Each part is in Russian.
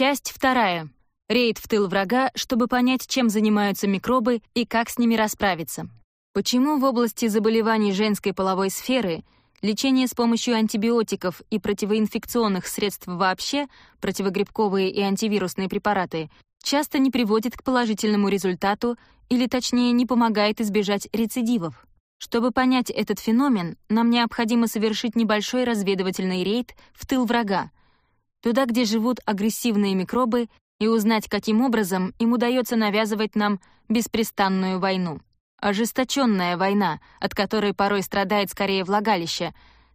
Часть вторая. Рейд в тыл врага, чтобы понять, чем занимаются микробы и как с ними расправиться. Почему в области заболеваний женской половой сферы лечение с помощью антибиотиков и противоинфекционных средств вообще, противогрибковые и антивирусные препараты, часто не приводит к положительному результату или, точнее, не помогает избежать рецидивов? Чтобы понять этот феномен, нам необходимо совершить небольшой разведывательный рейд в тыл врага, туда, где живут агрессивные микробы, и узнать, каким образом им удается навязывать нам беспрестанную войну. Ожесточенная война, от которой порой страдает скорее влагалище,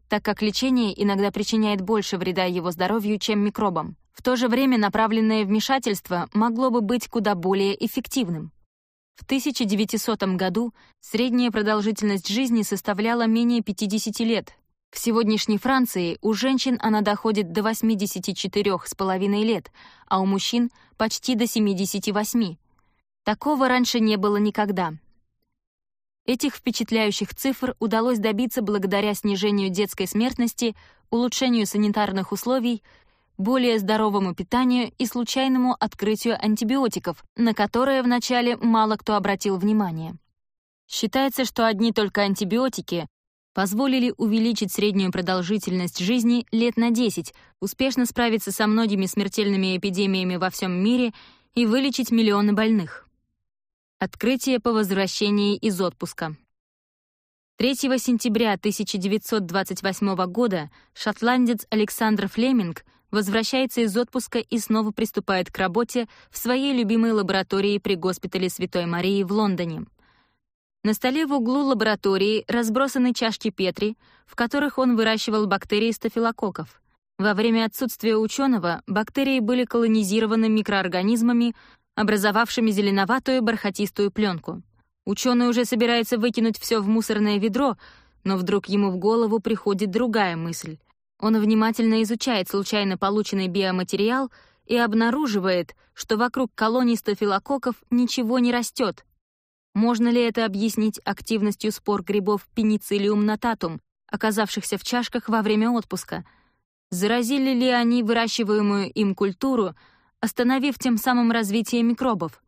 так как лечение иногда причиняет больше вреда его здоровью, чем микробам. В то же время направленное вмешательство могло бы быть куда более эффективным. В 1900 году средняя продолжительность жизни составляла менее 50 лет, в сегодняшней Франции у женщин она доходит до 84,5 лет, а у мужчин — почти до 78. Такого раньше не было никогда. Этих впечатляющих цифр удалось добиться благодаря снижению детской смертности, улучшению санитарных условий, более здоровому питанию и случайному открытию антибиотиков, на которые вначале мало кто обратил внимание. Считается, что одни только антибиотики позволили увеличить среднюю продолжительность жизни лет на 10, успешно справиться со многими смертельными эпидемиями во всем мире и вылечить миллионы больных. Открытие по возвращении из отпуска. 3 сентября 1928 года шотландец Александр Флеминг возвращается из отпуска и снова приступает к работе в своей любимой лаборатории при госпитале Святой Марии в Лондоне. На столе в углу лаборатории разбросаны чашки Петри, в которых он выращивал бактерии стафилококков. Во время отсутствия ученого бактерии были колонизированы микроорганизмами, образовавшими зеленоватую бархатистую пленку. Ученый уже собирается выкинуть все в мусорное ведро, но вдруг ему в голову приходит другая мысль. Он внимательно изучает случайно полученный биоматериал и обнаруживает, что вокруг колоний стафилококков ничего не растет, можно ли это объяснить активностью спор грибов Penicillium notatum, оказавшихся в чашках во время отпуска? Заразили ли они выращиваемую им культуру, остановив тем самым развитие микробов?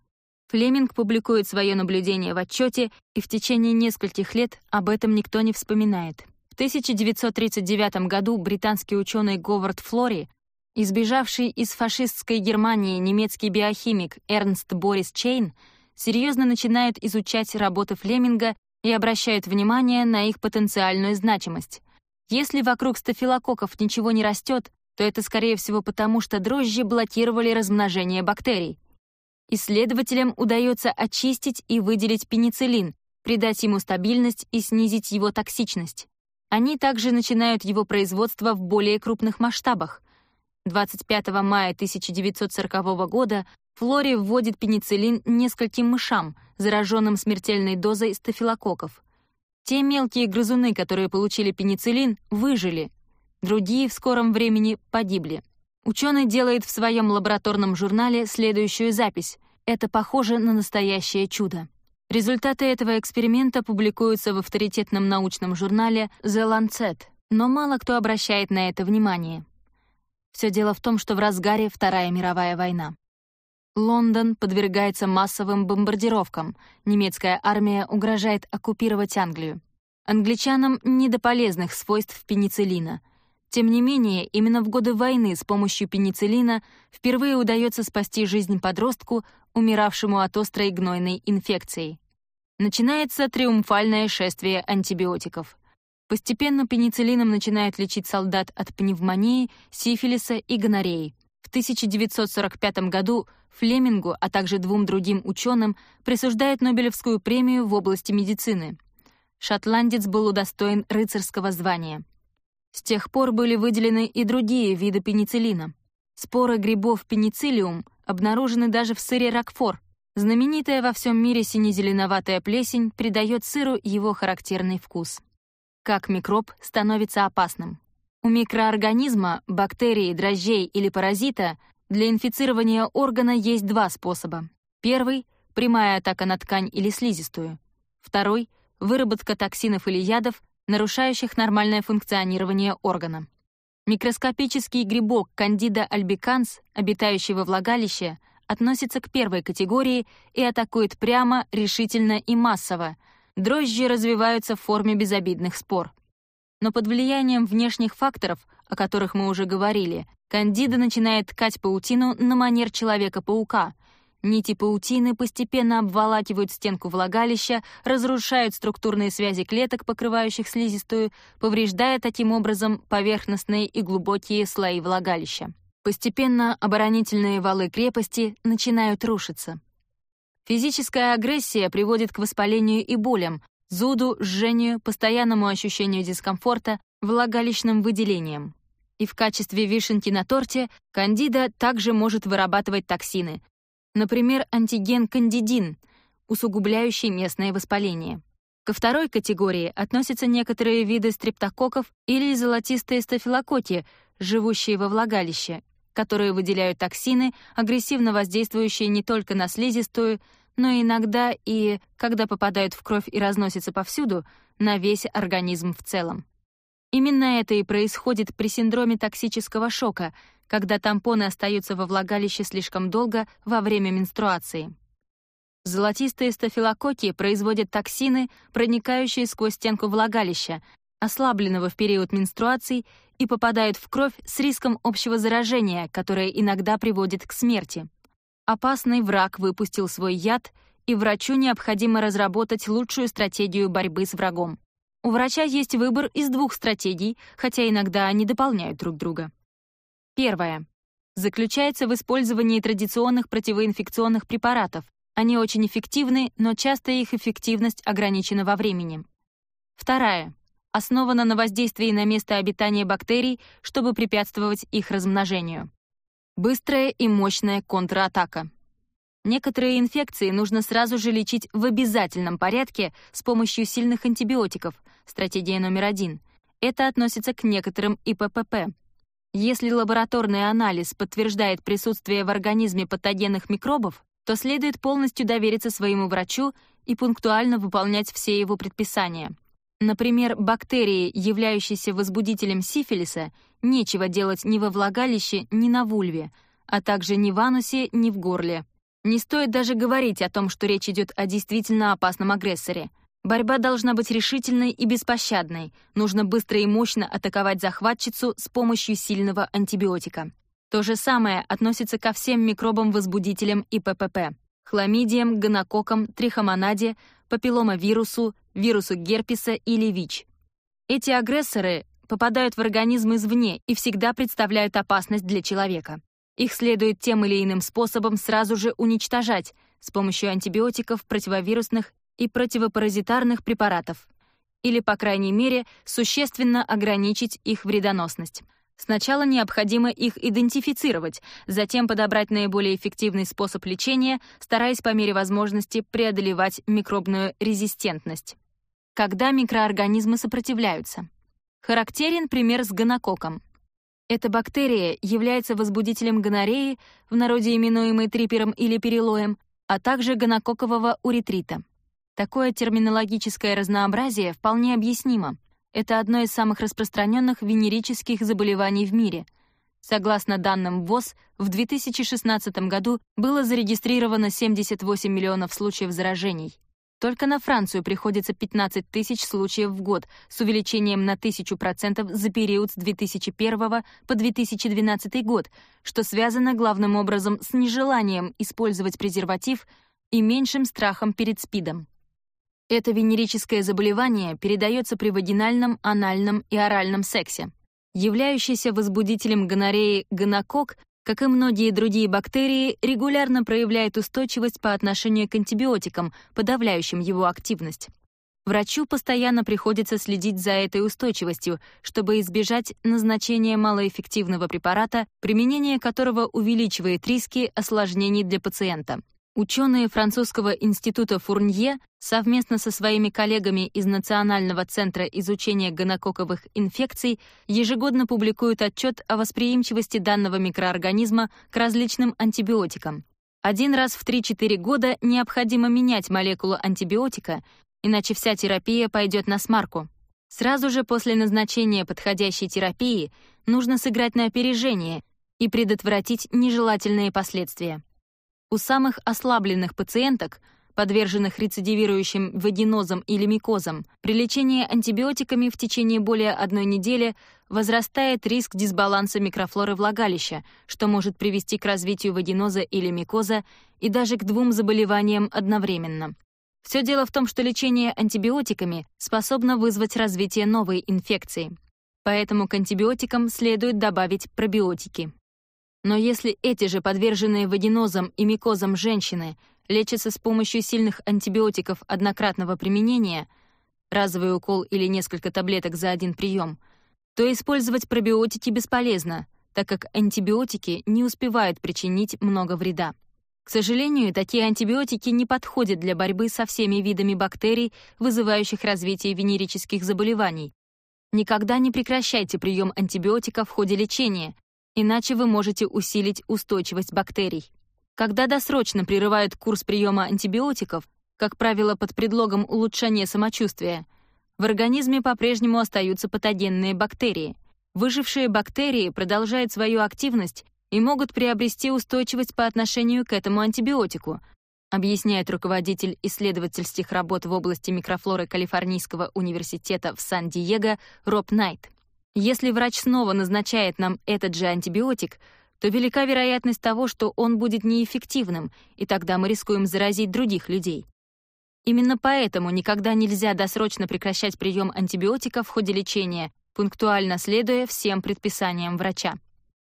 Флеминг публикует свое наблюдение в отчете, и в течение нескольких лет об этом никто не вспоминает. В 1939 году британский ученый Говард Флори, и сбежавший из фашистской Германии немецкий биохимик Эрнст Борис Чейн, серьезно начинает изучать работы Флеминга и обращает внимание на их потенциальную значимость. Если вокруг стафилококков ничего не растет, то это, скорее всего, потому что дрожжи блокировали размножение бактерий. Исследователям удается очистить и выделить пенициллин, придать ему стабильность и снизить его токсичность. Они также начинают его производство в более крупных масштабах. 25 мая 1940 года Флори вводит пенициллин нескольким мышам, зараженным смертельной дозой стафилококков. Те мелкие грызуны, которые получили пенициллин, выжили. Другие в скором времени погибли. Ученый делает в своем лабораторном журнале следующую запись. Это похоже на настоящее чудо. Результаты этого эксперимента публикуются в авторитетном научном журнале The Lancet, но мало кто обращает на это внимание. Все дело в том, что в разгаре Вторая мировая война. Лондон подвергается массовым бомбардировкам. Немецкая армия угрожает оккупировать Англию. Англичанам не до полезных свойств пенициллина. Тем не менее, именно в годы войны с помощью пенициллина впервые удается спасти жизнь подростку, умиравшему от острой гнойной инфекции. Начинается триумфальное шествие антибиотиков. Постепенно пенициллином начинают лечить солдат от пневмонии, сифилиса и гонореи — в 1945 году Флемингу, а также двум другим ученым присуждают Нобелевскую премию в области медицины. Шотландец был удостоен рыцарского звания. С тех пор были выделены и другие виды пенициллина. Споры грибов пенициллиум обнаружены даже в сыре Рокфор. Знаменитая во всем мире сине-зеленоватая плесень придает сыру его характерный вкус. Как микроб становится опасным. У микроорганизма, бактерии, дрожжей или паразита для инфицирования органа есть два способа. Первый — прямая атака на ткань или слизистую. Второй — выработка токсинов или ядов, нарушающих нормальное функционирование органа. Микроскопический грибок Candida albicans, обитающий во влагалище, относится к первой категории и атакует прямо, решительно и массово. Дрожжи развиваются в форме безобидных спор — но под влиянием внешних факторов, о которых мы уже говорили, кандида начинает ткать паутину на манер человека-паука. Нити паутины постепенно обволакивают стенку влагалища, разрушают структурные связи клеток, покрывающих слизистую, повреждая таким образом поверхностные и глубокие слои влагалища. Постепенно оборонительные валы крепости начинают рушиться. Физическая агрессия приводит к воспалению и болям, зуду, жжению, постоянному ощущению дискомфорта, влагалищным выделениям. И в качестве вишенки на торте кандида также может вырабатывать токсины, например, антиген кандидин, усугубляющий местное воспаление. Ко второй категории относятся некоторые виды стрептококков или золотистые стафилококки, живущие во влагалище, которые выделяют токсины, агрессивно воздействующие не только на слизистую, но иногда и, когда попадают в кровь и разносятся повсюду, на весь организм в целом. Именно это и происходит при синдроме токсического шока, когда тампоны остаются во влагалище слишком долго во время менструации. Золотистые стафилококки производят токсины, проникающие сквозь стенку влагалища, ослабленного в период менструаций, и попадают в кровь с риском общего заражения, которое иногда приводит к смерти. Опасный враг выпустил свой яд, и врачу необходимо разработать лучшую стратегию борьбы с врагом. У врача есть выбор из двух стратегий, хотя иногда они дополняют друг друга. Первое. Заключается в использовании традиционных противоинфекционных препаратов. Они очень эффективны, но часто их эффективность ограничена во времени. Вторая. Основана на воздействии на место обитания бактерий, чтобы препятствовать их размножению. Быстрая и мощная контратака. Некоторые инфекции нужно сразу же лечить в обязательном порядке с помощью сильных антибиотиков, стратегия номер один. Это относится к некоторым ИППП. Если лабораторный анализ подтверждает присутствие в организме патогенных микробов, то следует полностью довериться своему врачу и пунктуально выполнять все его предписания. Например, бактерии, являющиеся возбудителем сифилиса, нечего делать ни во влагалище, ни на вульве, а также ни в анусе, ни в горле. Не стоит даже говорить о том, что речь идет о действительно опасном агрессоре. Борьба должна быть решительной и беспощадной. Нужно быстро и мощно атаковать захватчицу с помощью сильного антибиотика. То же самое относится ко всем микробам-возбудителям и ППП хламидиям, гонококкам, трихомонаде, папилломавирусу, вирусу герпеса или ВИЧ. Эти агрессоры попадают в организм извне и всегда представляют опасность для человека. Их следует тем или иным способом сразу же уничтожать с помощью антибиотиков, противовирусных и противопаразитарных препаратов или, по крайней мере, существенно ограничить их вредоносность. Сначала необходимо их идентифицировать, затем подобрать наиболее эффективный способ лечения, стараясь по мере возможности преодолевать микробную резистентность. Когда микроорганизмы сопротивляются? Характерен пример с гонококком. Эта бактерия является возбудителем гонореи, в народе именуемой трипером или перилоем, а также гонококкового уретрита. Такое терминологическое разнообразие вполне объяснимо это одно из самых распространенных венерических заболеваний в мире. Согласно данным ВОЗ, в 2016 году было зарегистрировано 78 миллионов случаев заражений. Только на Францию приходится 15 тысяч случаев в год с увеличением на 1000% за период с 2001 по 2012 год, что связано главным образом с нежеланием использовать презерватив и меньшим страхом перед СПИДом. Это венерическое заболевание передается при вагинальном, анальном и оральном сексе. Являющийся возбудителем гонореи гонокок, как и многие другие бактерии, регулярно проявляет устойчивость по отношению к антибиотикам, подавляющим его активность. Врачу постоянно приходится следить за этой устойчивостью, чтобы избежать назначения малоэффективного препарата, применение которого увеличивает риски осложнений для пациента. Ученые французского института Фурнье совместно со своими коллегами из Национального центра изучения гонококковых инфекций ежегодно публикуют отчет о восприимчивости данного микроорганизма к различным антибиотикам. Один раз в 3-4 года необходимо менять молекулу антибиотика, иначе вся терапия пойдет на смарку. Сразу же после назначения подходящей терапии нужно сыграть на опережение и предотвратить нежелательные последствия. У самых ослабленных пациенток, подверженных рецидивирующим вагинозам или микозам, при лечении антибиотиками в течение более одной недели возрастает риск дисбаланса микрофлоры влагалища, что может привести к развитию вагиноза или микоза и даже к двум заболеваниям одновременно. Все дело в том, что лечение антибиотиками способно вызвать развитие новой инфекции. Поэтому к антибиотикам следует добавить пробиотики. Но если эти же подверженные вагинозам и микозам женщины лечатся с помощью сильных антибиотиков однократного применения, разовый укол или несколько таблеток за один прием, то использовать пробиотики бесполезно, так как антибиотики не успевают причинить много вреда. К сожалению, такие антибиотики не подходят для борьбы со всеми видами бактерий, вызывающих развитие венерических заболеваний. Никогда не прекращайте прием антибиотика в ходе лечения, иначе вы можете усилить устойчивость бактерий. Когда досрочно прерывают курс приема антибиотиков, как правило, под предлогом улучшения самочувствия, в организме по-прежнему остаются патогенные бактерии. Выжившие бактерии продолжают свою активность и могут приобрести устойчивость по отношению к этому антибиотику, объясняет руководитель исследовательских работ в области микрофлоры Калифорнийского университета в Сан-Диего Роб Найт. Если врач снова назначает нам этот же антибиотик, то велика вероятность того, что он будет неэффективным, и тогда мы рискуем заразить других людей. Именно поэтому никогда нельзя досрочно прекращать прием антибиотика в ходе лечения, пунктуально следуя всем предписаниям врача.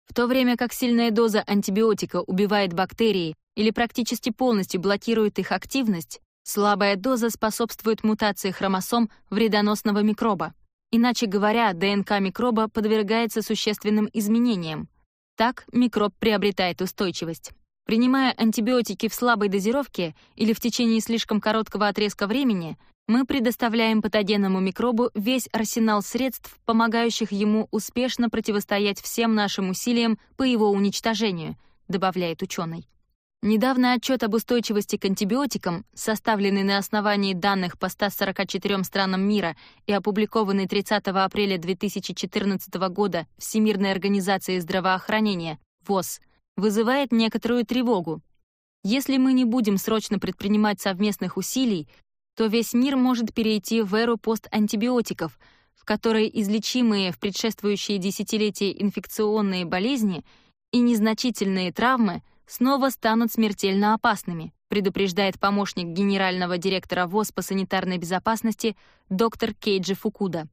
В то время как сильная доза антибиотика убивает бактерии или практически полностью блокирует их активность, слабая доза способствует мутации хромосом вредоносного микроба. Иначе говоря, ДНК микроба подвергается существенным изменениям. Так микроб приобретает устойчивость. Принимая антибиотики в слабой дозировке или в течение слишком короткого отрезка времени, мы предоставляем патогенному микробу весь арсенал средств, помогающих ему успешно противостоять всем нашим усилиям по его уничтожению, добавляет ученый. Недавно отчет об устойчивости к антибиотикам, составленный на основании данных по 144 странам мира и опубликованный 30 апреля 2014 года Всемирной организацией здравоохранения, ВОЗ, вызывает некоторую тревогу. Если мы не будем срочно предпринимать совместных усилий, то весь мир может перейти в эру постантибиотиков, в которой излечимые в предшествующие десятилетия инфекционные болезни и незначительные травмы – снова станут смертельно опасными, предупреждает помощник генерального директора ВОЗ по санитарной безопасности доктор Кейджи Фукуда.